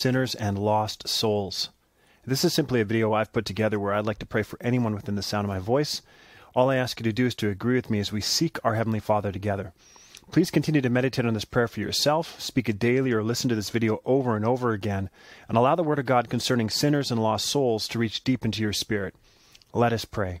sinners and lost souls. This is simply a video I've put together where I'd like to pray for anyone within the sound of my voice. All I ask you to do is to agree with me as we seek our Heavenly Father together. Please continue to meditate on this prayer for yourself, speak it daily, or listen to this video over and over again, and allow the Word of God concerning sinners and lost souls to reach deep into your spirit. Let us pray.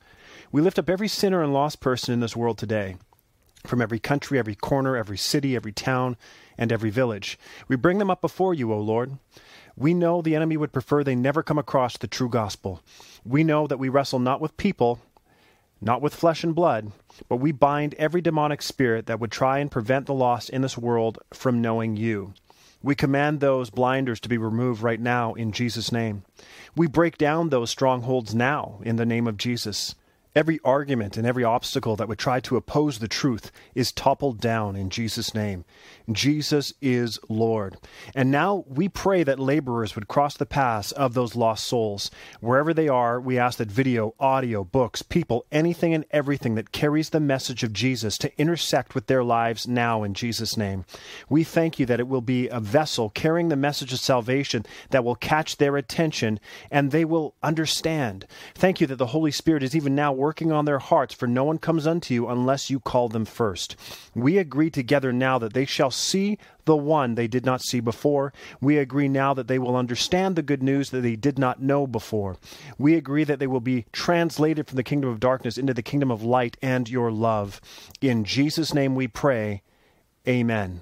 We lift up every sinner and lost person in this world today from every country, every corner, every city, every town, and every village. We bring them up before you, O Lord. We know the enemy would prefer they never come across the true gospel. We know that we wrestle not with people, not with flesh and blood, but we bind every demonic spirit that would try and prevent the lost in this world from knowing you. We command those blinders to be removed right now in Jesus' name. We break down those strongholds now in the name of Jesus. Every argument and every obstacle that would try to oppose the truth is toppled down in Jesus' name. Jesus is Lord. And now we pray that laborers would cross the paths of those lost souls. Wherever they are, we ask that video, audio, books, people, anything and everything that carries the message of Jesus to intersect with their lives now in Jesus' name. We thank you that it will be a vessel carrying the message of salvation that will catch their attention and they will understand. Thank you that the Holy Spirit is even now working on their hearts, for no one comes unto you unless you call them first. We agree together now that they shall see the one they did not see before. We agree now that they will understand the good news that they did not know before. We agree that they will be translated from the kingdom of darkness into the kingdom of light and your love. In Jesus' name we pray. Amen.